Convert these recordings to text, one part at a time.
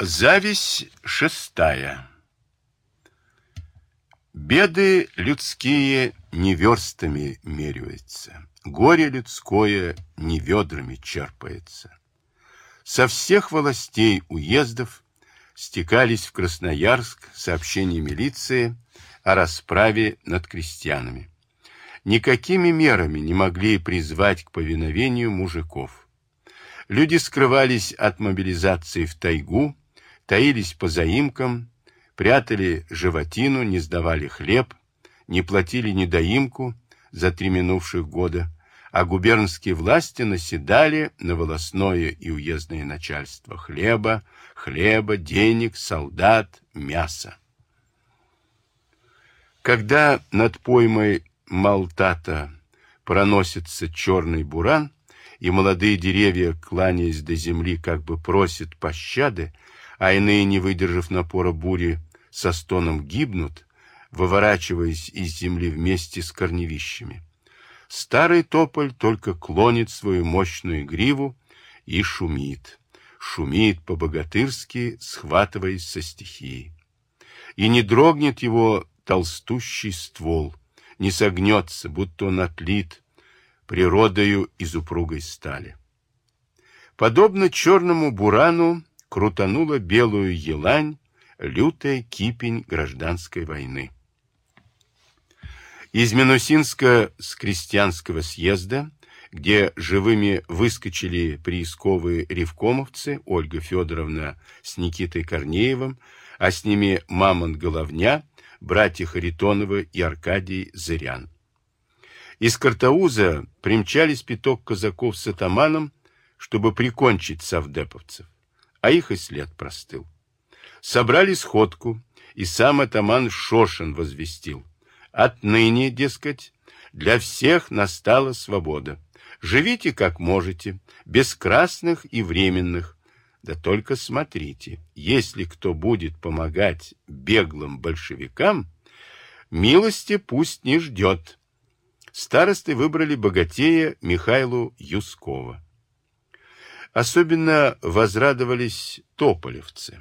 Зависть шестая. Беды людские не верстами меряются, горе людское не ведрами черпается. Со всех властей уездов стекались в Красноярск сообщения милиции о расправе над крестьянами. Никакими мерами не могли призвать к повиновению мужиков. Люди скрывались от мобилизации в тайгу, таились по заимкам, прятали животину, не сдавали хлеб, не платили недоимку за три минувших года, а губернские власти наседали на волосное и уездное начальство хлеба, хлеба, денег, солдат, мяса. Когда над поймой Малтата проносится черный буран, и молодые деревья, кланяясь до земли, как бы просят пощады, а иные, не выдержав напора бури, со стоном гибнут, выворачиваясь из земли вместе с корневищами. Старый тополь только клонит свою мощную гриву и шумит. Шумит по-богатырски, схватываясь со стихией. И не дрогнет его толстущий ствол, не согнется, будто он отлит природою из упругой стали. Подобно черному бурану, крутанула белую елань, лютая кипень гражданской войны. Из Минусинска с крестьянского съезда, где живыми выскочили приисковые ревкомовцы Ольга Федоровна с Никитой Корнеевым, а с ними Мамонт Головня, братья Харитонова и Аркадий Зырян. Из Картауза примчались пяток казаков с атаманом, чтобы прикончить совдеповцев а их и след простыл. Собрали сходку, и сам атаман Шошин возвестил. Отныне, дескать, для всех настала свобода. Живите как можете, без красных и временных. Да только смотрите, если кто будет помогать беглым большевикам, милости пусть не ждет. Старосты выбрали богатея Михайлу Юскова. Особенно возрадовались тополевцы.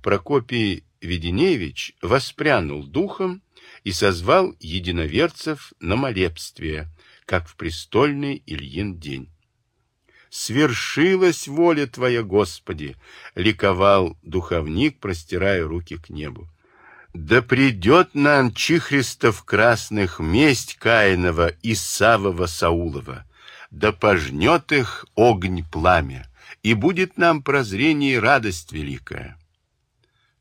Прокопий Веденеевич воспрянул духом и созвал единоверцев на молебствие, как в престольный Ильин день. «Свершилась воля Твоя, Господи!» — ликовал духовник, простирая руки к небу. «Да придет на анчихристов красных месть Каинова и Савова Саулова!» Да пожнет их огонь пламя, и будет нам прозрение и радость великая.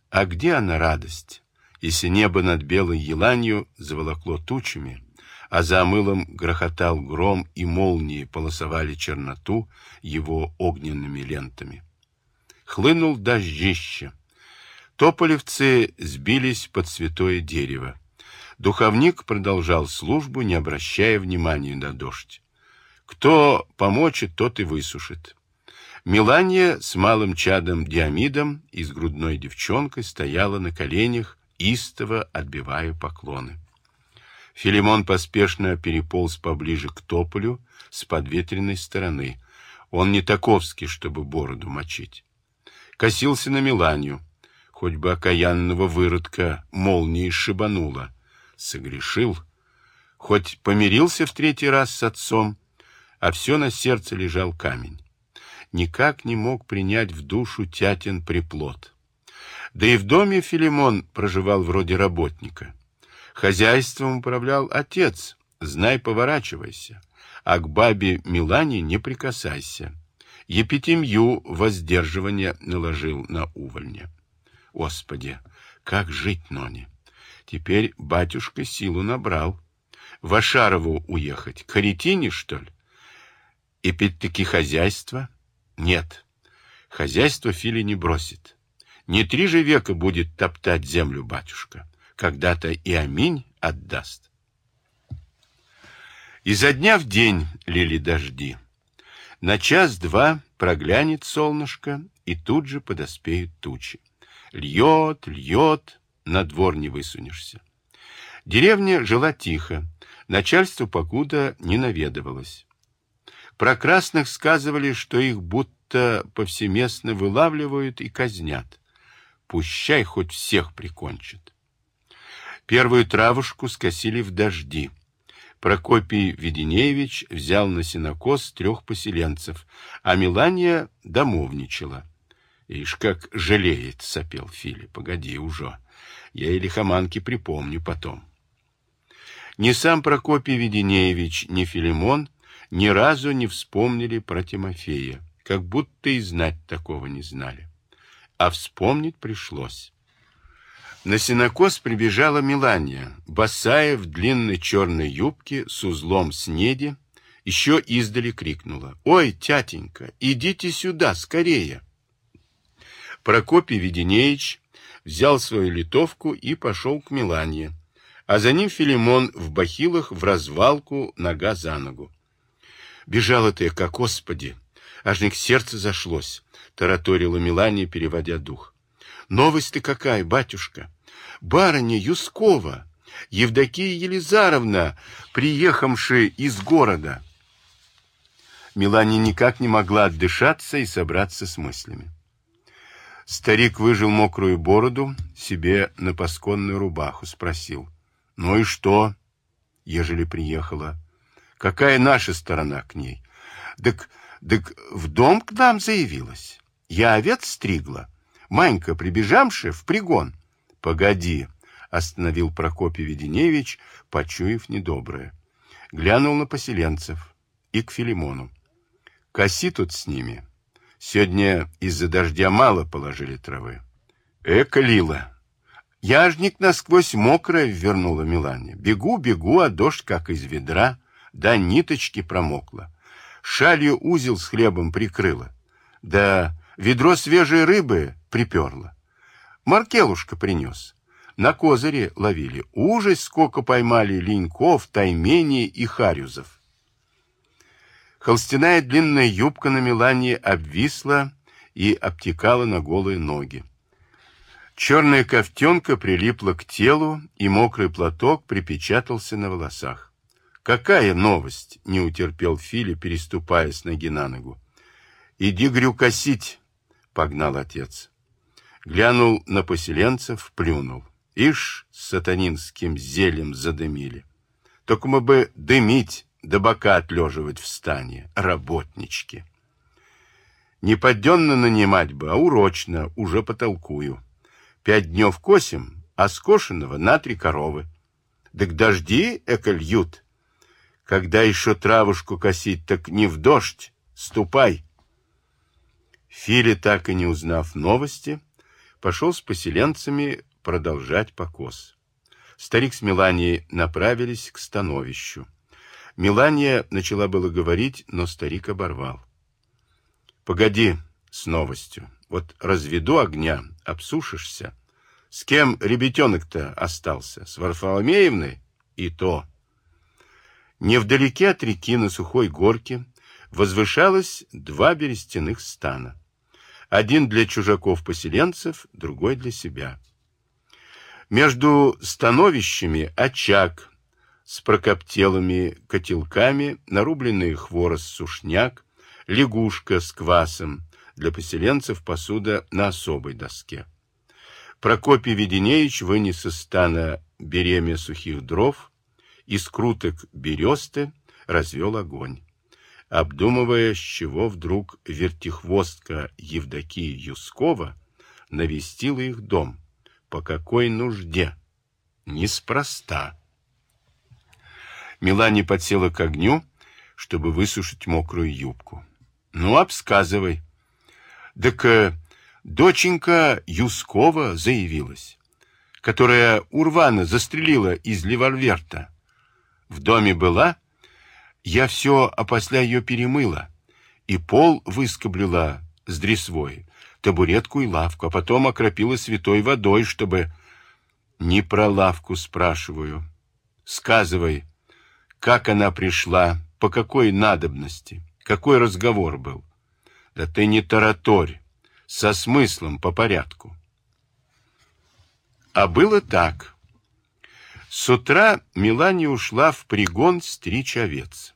А где она радость, если небо над белой еланью заволокло тучами, а за омылом грохотал гром и молнии полосовали черноту его огненными лентами? Хлынул дождище. Тополевцы сбились под святое дерево. Духовник продолжал службу, не обращая внимания на дождь. Кто помочит, тот и высушит. Милания с малым чадом Диамидом и с грудной девчонкой стояла на коленях, истово отбивая поклоны. Филимон поспешно переполз поближе к тополю с подветренной стороны. Он не таковский, чтобы бороду мочить. Косился на Миланию. Хоть бы окаянного выродка молнией шибанула. Согрешил. Хоть помирился в третий раз с отцом, а все на сердце лежал камень. Никак не мог принять в душу тятин приплод. Да и в доме Филимон проживал вроде работника. Хозяйством управлял отец, знай, поворачивайся, а к бабе Милане не прикасайся. Епитемью воздерживание наложил на увольня. Господи, как жить, Ноне? Теперь батюшка силу набрал. В Ашарову уехать, к Харитине, что ли? И опять-таки хозяйство? Нет. Хозяйство Фили не бросит. Не три же века будет топтать землю батюшка. Когда-то и аминь отдаст. Изо дня в день лили дожди. На час-два проглянет солнышко, и тут же подоспеют тучи. Льет, льет, на двор не высунешься. Деревня жила тихо, начальство покуда не наведывалось. Про красных сказывали, что их будто повсеместно вылавливают и казнят. Пущай хоть всех прикончат. Первую травушку скосили в дожди. Прокопий Веденеевич взял на сенокос трех поселенцев, а Милания домовничала. Ишь, как жалеет, сопел Фили. Погоди уже. Я и лихоманки припомню потом. Ни сам Прокопий Веденеевич, ни Филимон ни разу не вспомнили про Тимофея, как будто и знать такого не знали. А вспомнить пришлось. На сенокос прибежала Милания, босая в длинной черной юбке с узлом снеди, еще издали крикнула. «Ой, тятенька, идите сюда, скорее!» Прокопий Веденеевич взял свою литовку и пошел к Милане, а за ним Филимон в бахилах в развалку, нога за ногу. Бежала ты, как Господи! Аж не к сердцу зашлось, тараторила Милания, переводя дух. Новость-то какая, батюшка? Барыня Юскова, Евдокия Елизаровна, приехавшая из города. Милания никак не могла отдышаться и собраться с мыслями. Старик выжил мокрую бороду себе на пасконную рубаху, спросил. «Ну и что, ежели приехала? Какая наша сторона к ней? Так, так в дом к нам заявилась. Я овец стригла. Манька, прибежамши, в пригон. Погоди, остановил Прокопий Веденевич, почуяв недоброе. Глянул на поселенцев и к Филимону. Коси тут с ними, Сегодня из-за дождя мало положили травы. Эка лила. Яжник насквозь мокрое вернула Милане. Бегу, бегу, а дождь как из ведра, да ниточки промокла. Шалью узел с хлебом прикрыла, да ведро свежей рыбы приперла. Маркелушка принес. На козыре ловили. Ужас, сколько поймали линьков, тайменей и харюзов. Холстяная длинная юбка на Милане обвисла и обтекала на голые ноги. Черная ковтенка прилипла к телу, и мокрый платок припечатался на волосах. «Какая новость?» — не утерпел Фили, переступая с ноги на ногу. «Иди, грю, косить!» — погнал отец. Глянул на поселенцев, плюнул. Ишь, сатанинским зелем задымили. Только мы бы дымить, до бока отлеживать в стане, работнички. Не подденно нанимать бы, а урочно, уже потолкую. Пять днев косим, а скошенного на три коровы. Так дожди эко льют. Когда еще травушку косить, так не в дождь, ступай. Фили, так и не узнав новости, пошел с поселенцами продолжать покос. Старик с Меланией направились к становищу. Милания начала было говорить, но старик оборвал. «Погоди с новостью. Вот разведу огня, обсушишься. С кем ребятенок-то остался? С Варфоломеевной? И то». Невдалеке от реки на сухой горке возвышалось два берестяных стана. Один для чужаков-поселенцев, другой для себя. Между становищами очаг с прокоптелыми котелками, нарубленный хворост-сушняк, лягушка с квасом, для поселенцев посуда на особой доске. Прокопий Веденеевич вынес из стана беремя сухих дров, из круток бересты развел огонь. Обдумывая, с чего вдруг вертихвостка Евдокия Юскова навестила их дом, по какой нужде, неспроста. Мелания подсела к огню, чтобы высушить мокрую юбку. Ну, обсказывай. Так э, доченька Юскова заявилась, которая Урвана застрелила из Ливарверта. В доме была, я все опосля ее перемыла, и пол выскоблила с дресвой, табуретку и лавку, а потом окропила святой водой, чтобы... Не про лавку спрашиваю. Сказывай, как она пришла, по какой надобности, какой разговор был. Да ты не тараторь, со смыслом по порядку. А было так. С утра Мелания ушла в пригон стричь овец.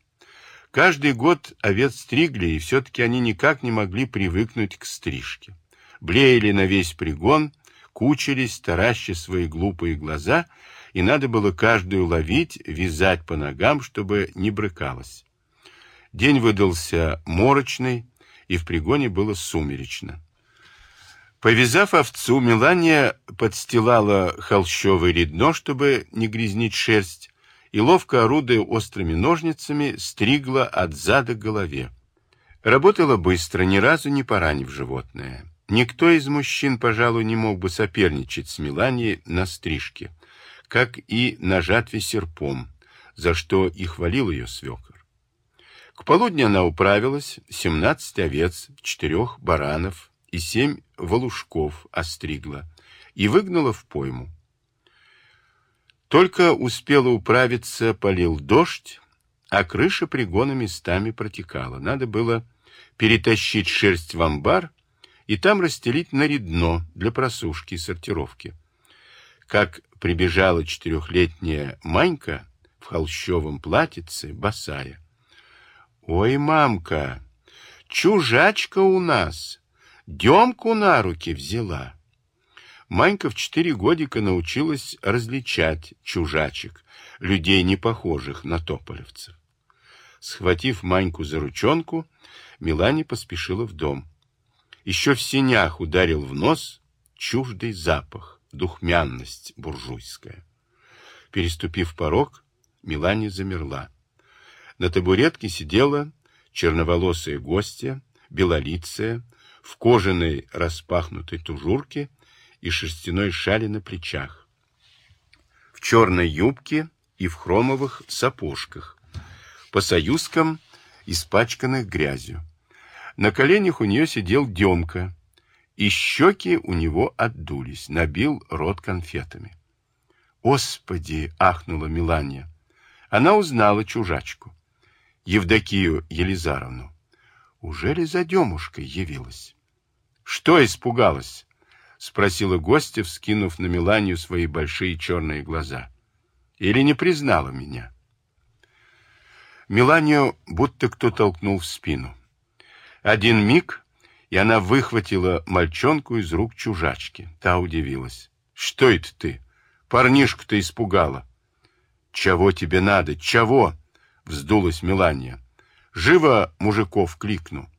Каждый год овец стригли, и все-таки они никак не могли привыкнуть к стрижке. Блеяли на весь пригон, кучились, тараща свои глупые глаза, и надо было каждую ловить, вязать по ногам, чтобы не брыкалась. День выдался морочный, и в пригоне было сумеречно. Повязав овцу, Мелания подстилала холщовое редно, чтобы не грязнить шерсть, и, ловко орудуя острыми ножницами, стригла от зада к голове. Работала быстро, ни разу не поранив животное. Никто из мужчин, пожалуй, не мог бы соперничать с Меланией на стрижке, как и на жатве серпом, за что и хвалил ее свекор. К полудню она управилась, семнадцать овец, четырех баранов и семь волушков остригла и выгнала в пойму. Только успела управиться, полил дождь, а крыша пригона местами протекала. Надо было перетащить шерсть в амбар и там расстелить на редно для просушки и сортировки. Как прибежала четырехлетняя Манька в холщовом платьице, босая. «Ой, мамка, чужачка у нас, Демку на руки взяла». Манька в четыре годика научилась различать чужачек, людей, не похожих на тополевцев. Схватив Маньку за ручонку, Милане поспешила в дом. Еще в синях ударил в нос чуждый запах, духмянность буржуйская. Переступив порог, Милане замерла. На табуретке сидела черноволосая гостья, белолицая, в кожаной распахнутой тужурке и шерстяной шали на плечах, в черной юбке и в хромовых сапожках, по союзкам, испачканных грязью. На коленях у нее сидел Демка, и щеки у него отдулись, набил рот конфетами. «Господи!» — ахнула Милания. Она узнала чужачку, Евдокию Елизаровну. Уже ли за Демушкой явилась? Что испугалась? — спросила гостья, вскинув на Меланию свои большие черные глаза. «Или не признала меня?» Меланию будто кто толкнул в спину. Один миг, и она выхватила мальчонку из рук чужачки. Та удивилась. «Что это ты? Парнишку-то испугала!» «Чего тебе надо? Чего?» — вздулась Мелания. «Живо мужиков кликну».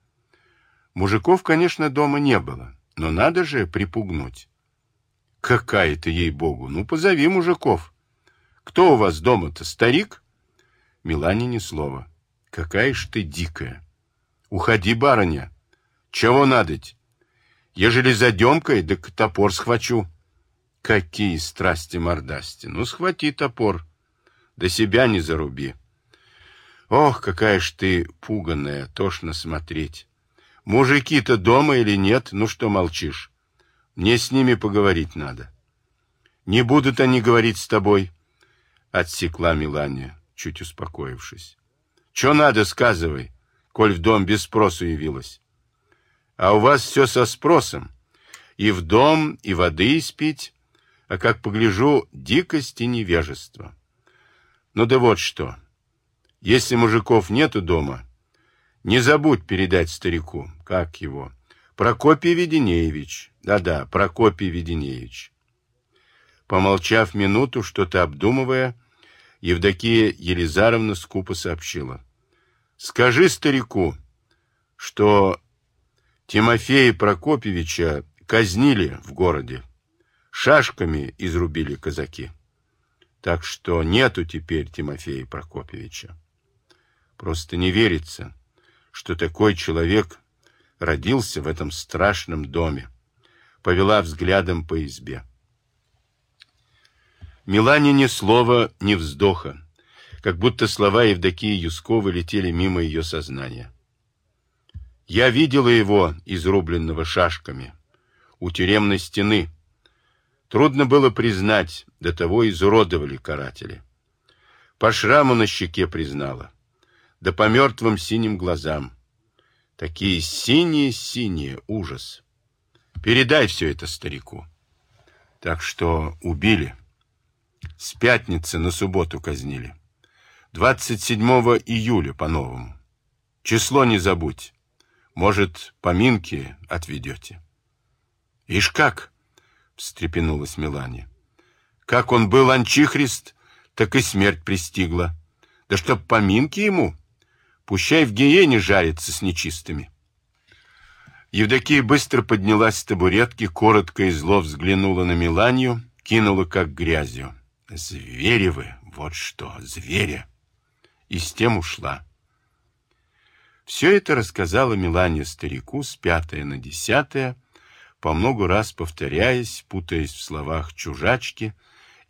Мужиков, конечно, дома не было. Но надо же припугнуть. Какая ты, ей-богу, ну позови мужиков. Кто у вас дома-то, старик? Милане ни слова. Какая ж ты дикая. Уходи, барыня. Чего надоть? Ежели за демкой, да топор схвачу. Какие страсти мордасти. Ну, схвати топор. До себя не заруби. Ох, какая ж ты пуганая, тошно смотреть. Мужики-то дома или нет? Ну что молчишь? Мне с ними поговорить надо. Не будут они говорить с тобой, отсекла Милания, чуть успокоившись. Че надо, сказывай, коль в дом без спросу явилась. А у вас все со спросом. И в дом, и воды испить, а как погляжу, дикость и невежество. Ну да вот что. Если мужиков нету дома, не забудь передать старику, как его, Прокопий Веденеевич. Да-да, Прокопий Веденеевич. Помолчав минуту, что-то обдумывая, Евдокия Елизаровна скупо сообщила. Скажи старику, что Тимофея Прокопьевича казнили в городе. Шашками изрубили казаки. Так что нету теперь Тимофея Прокопьевича. Просто не верится что такой человек родился в этом страшном доме. Повела взглядом по избе. Милане ни слова, ни вздоха, как будто слова Евдокии Юсковой летели мимо ее сознания. Я видела его, изрубленного шашками, у тюремной стены. Трудно было признать, до того изуродовали каратели. По шраму на щеке признала да по мертвым синим глазам. Такие синие-синие, ужас. Передай все это старику. Так что убили. С пятницы на субботу казнили. 27 июля по-новому. Число не забудь. Может, поминки отведете. Ишь как? Встрепенулась Мелания. Как он был анчихрист, так и смерть пристигла. Да чтоб поминки ему, пущай в гиене жарится с нечистыми. Евдокия быстро поднялась с табуретки, коротко и зло взглянула на Меланию, кинула как грязью. Звери вы, вот что, звери. И с тем ушла. Все это рассказала Мелания старику с пятое на десятое, по много раз повторяясь, путаясь в словах чужачки,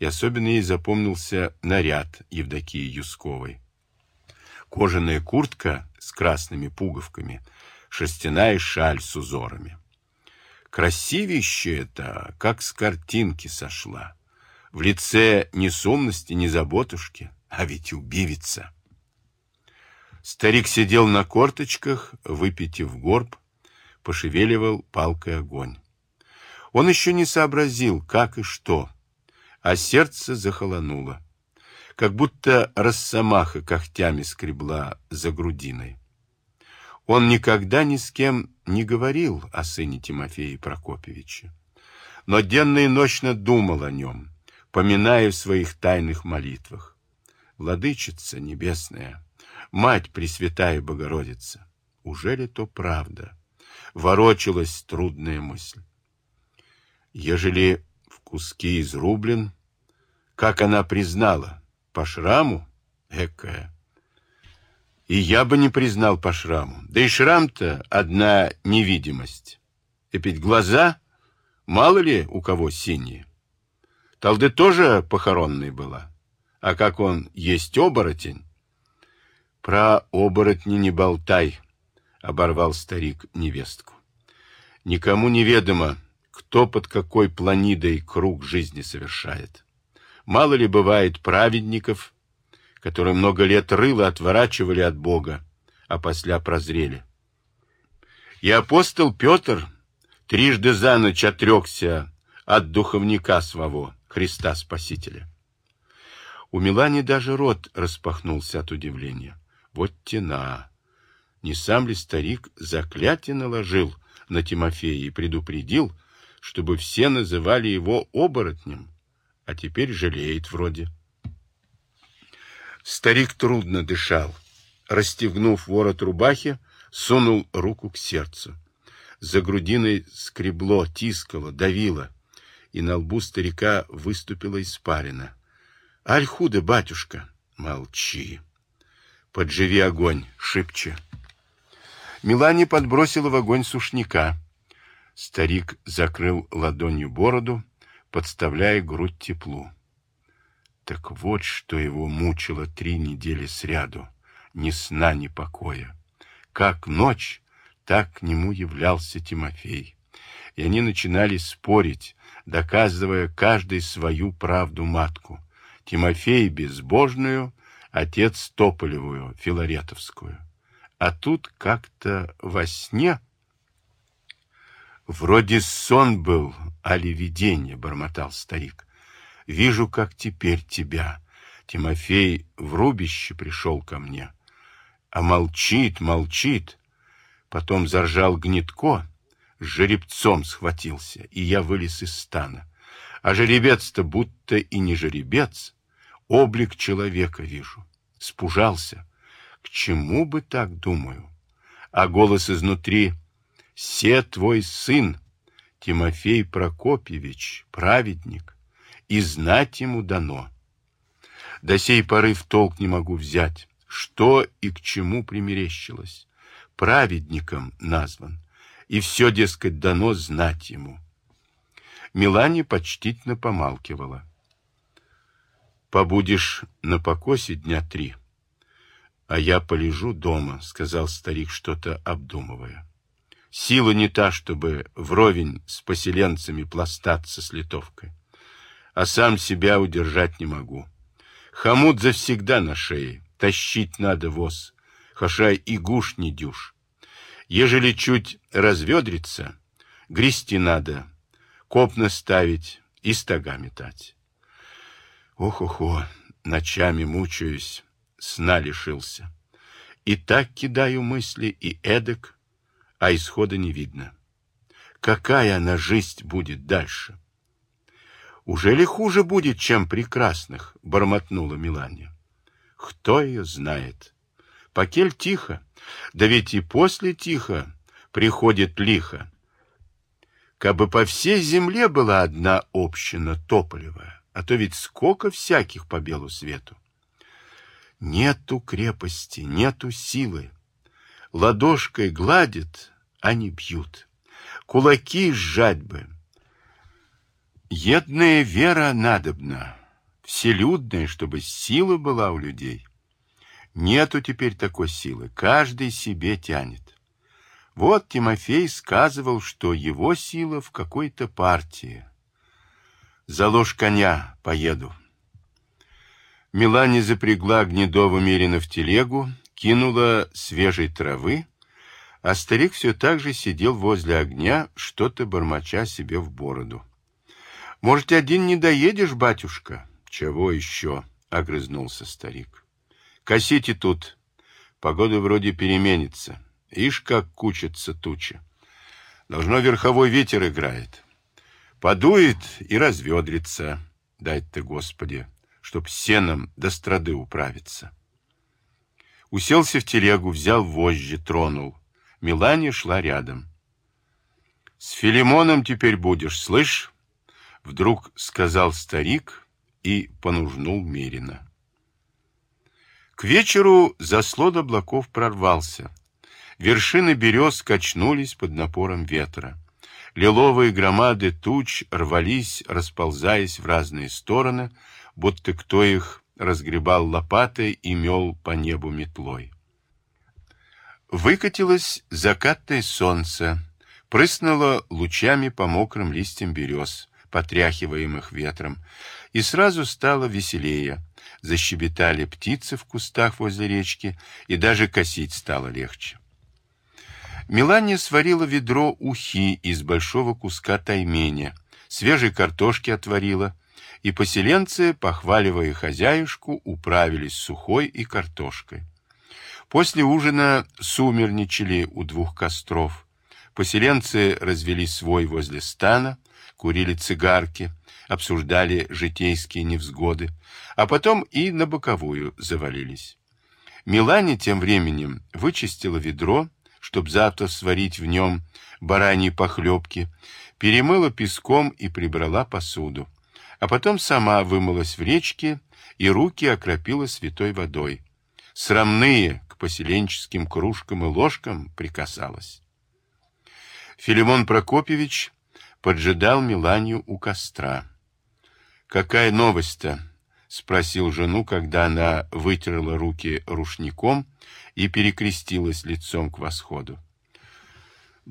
и особенно ей запомнился наряд Евдокии Юсковой. Кожаная куртка с красными пуговками, шерстяная шаль с узорами. Красивище это, как с картинки сошла. В лице ни сумности, ни заботушки, а ведь убивица. Старик сидел на корточках, выпитив горб, пошевеливал палкой огонь. Он еще не сообразил, как и что, а сердце захолонуло, как будто росомаха когтями скребла за грудиной. Он никогда ни с кем не говорил о сыне Тимофея Прокопьевича, но денно и ночно думал о нем, поминая в своих тайных молитвах. Владычица небесная, Мать Пресвятая Богородица, уже ли то правда? Ворочалась трудная мысль. Ежели в куски изрублен, как она признала, по шраму, экая. И я бы не признал по шраму. Да и шрам-то одна невидимость. И ведь глаза, мало ли у кого синие. Талды тоже похоронной была. А как он есть оборотень, про оборотни не болтай, оборвал старик невестку. Никому не ведомо, кто под какой планидой круг жизни совершает. Мало ли бывает праведников, которые много лет рыло отворачивали от Бога, а после прозрели. И апостол Петр трижды за ночь отрекся от духовника своего, Христа Спасителя. У Милани даже рот распахнулся от удивления. Вот тена. Не сам ли старик заклятие наложил на Тимофея и предупредил, чтобы все называли его оборотнем, а теперь жалеет вроде. Старик трудно дышал. Расстегнув ворот рубахи, сунул руку к сердцу. За грудиной скребло, тискало, давило, и на лбу старика выступила испарина. — Аль худо, батюшка! — Молчи! Подживи огонь, шибче. Милане подбросила в огонь сушняка. Старик закрыл ладонью бороду, подставляя грудь теплу. Так вот, что его мучило три недели сряду. Ни сна, ни покоя. Как ночь, так к нему являлся Тимофей. И они начинали спорить, доказывая каждый свою правду матку. Тимофей безбожную, отец Тополевую, Филаретовскую. А тут как-то во сне... Вроде сон был, али видение, бормотал старик. Вижу, как теперь тебя. Тимофей в рубище пришел ко мне. А молчит, молчит. Потом заржал гнетко, с жеребцом схватился, и я вылез из стана. А жеребец-то будто и не жеребец, облик человека вижу. Спужался. К чему бы так, думаю? А голос изнутри «Се твой сын, Тимофей Прокопьевич, праведник, и знать ему дано». До сей поры в толк не могу взять, что и к чему примерещилось. Праведником назван, и все, дескать, дано знать ему. Милане почтительно помалкивала. Побудешь на покосе дня три, а я полежу дома, — сказал старик, что-то обдумывая. Сила не та, чтобы вровень с поселенцами пластаться с литовкой, а сам себя удержать не могу. Хомут завсегда на шее, тащить надо воз, хашай и гуш не дюш. Ежели чуть разведрится, грести надо, копно ставить и стога метать. Ох-охо, ночами мучаюсь, сна лишился. И так кидаю мысли, и эдак, а исхода не видно. Какая она жизнь будет дальше? Уже ли хуже будет, чем прекрасных? Бормотнула Милания. Кто ее знает? Покель тихо, да ведь и после тихо приходит лихо. Кабы по всей земле была одна община тополевая, а то ведь сколько всяких по белу свету. Нету крепости, нету силы. Ладошкой гладит, не бьют. Кулаки сжать бы. Едная вера надобна, вселюдная, чтобы сила была у людей. Нету теперь такой силы, каждый себе тянет. Вот Тимофей сказывал, что его сила в какой-то партии. Заложь коня, поеду. Милане запрягла Гнедова Мерина в телегу, кинула свежей травы, а старик все так же сидел возле огня, что-то бормоча себе в бороду. — Может, один не доедешь, батюшка? — Чего еще? — огрызнулся старик. — Косите тут. Погода вроде переменится. Ишь, как кучится туча. Должно верховой ветер играет. Подует и разведрится. Дай ты, Господи чтоб сеном до страды управиться. Уселся в телегу, взял вожжи, тронул. Милане шла рядом. — С Филимоном теперь будешь, слышь? Вдруг сказал старик и понужнул Мерина. К вечеру заслон облаков прорвался. Вершины берез качнулись под напором ветра. Лиловые громады туч рвались, расползаясь в разные стороны, будто кто их разгребал лопатой и мел по небу метлой. Выкатилось закатное солнце, прыснуло лучами по мокрым листьям берез, потряхиваемых ветром, и сразу стало веселее. Защебетали птицы в кустах возле речки, и даже косить стало легче. Мелания сварила ведро ухи из большого куска тайменя, свежей картошки отварила, и поселенцы, похваливая хозяюшку, управились сухой и картошкой. После ужина сумерничали у двух костров. Поселенцы развели свой возле стана, курили цигарки, обсуждали житейские невзгоды, а потом и на боковую завалились. Милане тем временем вычистила ведро, чтобы завтра сварить в нем бараньи похлебки, перемыла песком и прибрала посуду а потом сама вымылась в речке и руки окропила святой водой. Срамные поселенческим кружкам и ложкам прикасалась. Филимон Прокопьевич поджидал Миланию у костра. «Какая новость-то?» — спросил жену, когда она вытерла руки рушником и перекрестилась лицом к восходу.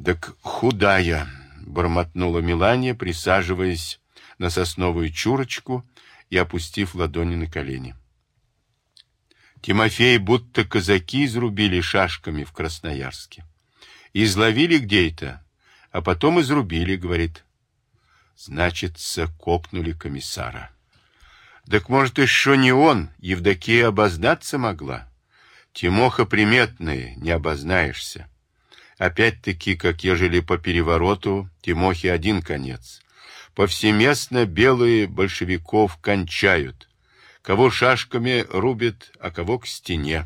«Так худая!» — бормотнула Милания, присаживаясь на сосновую чурочку и опустив ладони на колени. Тимофей будто казаки изрубили шашками в Красноярске. Изловили где это, а потом изрубили, говорит. Значит, копнули комиссара. Так может, еще не он, Евдокия обознаться могла? Тимоха приметный, не обознаешься. Опять-таки, как ежели по перевороту, Тимохе один конец повсеместно белые большевиков кончают. Кого шашками рубят, а кого к стене.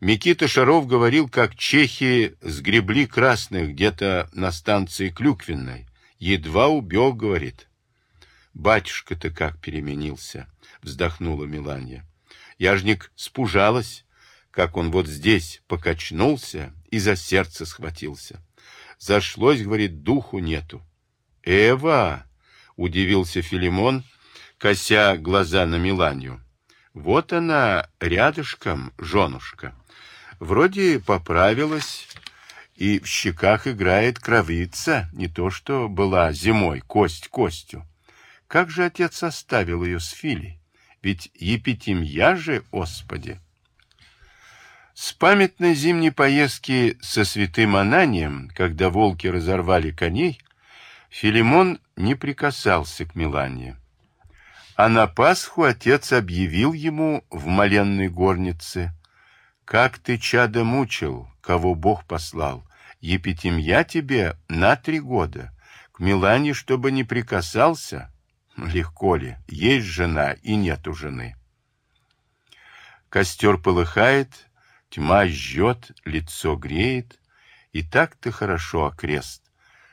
Микита Шаров говорил, как чехи сгребли красных где-то на станции Клюквенной. Едва убег, говорит. Батюшка-то как переменился, вздохнула Миланья. Яжник спужалась, как он вот здесь покачнулся и за сердце схватился. Зашлось, говорит, духу нету. Эва, — удивился Филимон, кося глаза на Миланию. «Вот она рядышком, женушка. Вроде поправилась, и в щеках играет кровица, не то что была зимой, кость костью. Как же отец оставил ее с Филей? Ведь епитемья же, Господи!» С памятной зимней поездки со святым Ананием, когда волки разорвали коней, Филимон не прикасался к Милане. А на Пасху отец объявил ему в моленной горнице, Как ты, чадо, мучил, кого Бог послал, епитемья тебе на три года, к Милане, чтобы не прикасался? Легко ли, есть жена и нету жены. Костер полыхает, тьма жжет, лицо греет, и так-то хорошо окрест,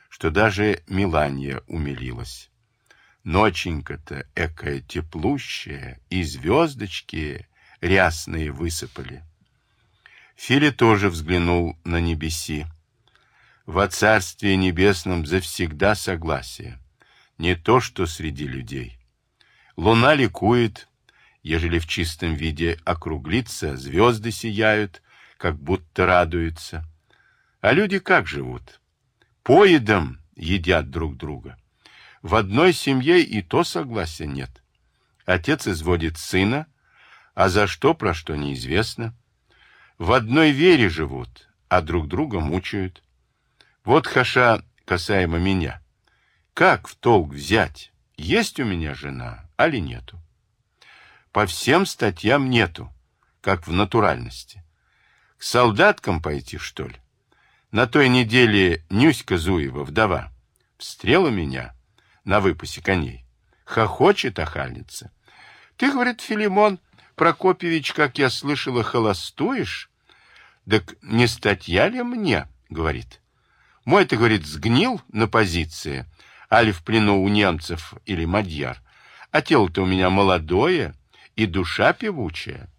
что даже Миланья умилилась. Ноченька-то экая теплущая, и звездочки рясные высыпали. Фили тоже взглянул на небеси. Во Царстве Небесном завсегда согласие, не то что среди людей. Луна ликует, ежели в чистом виде округлится, звезды сияют, как будто радуются. А люди как живут? Поедом едят друг друга. В одной семье и то согласия нет. Отец изводит сына, а за что, про что неизвестно. В одной вере живут, а друг друга мучают. Вот хаша касаемо меня. Как в толк взять, есть у меня жена, али нету? По всем статьям нету, как в натуральности. К солдаткам пойти, что ли? На той неделе Нюська Зуева, вдова, встрела меня на выпасе коней. Хохочет охальница. Ты, говорит, Филимон Прокопьевич, как я слышала, холостуешь? Так не статья ли мне, говорит. Мой, ты, говорит, сгнил на позиции, али в плену у немцев или мадьяр, а тело-то у меня молодое и душа певучая.